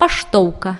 паштоўка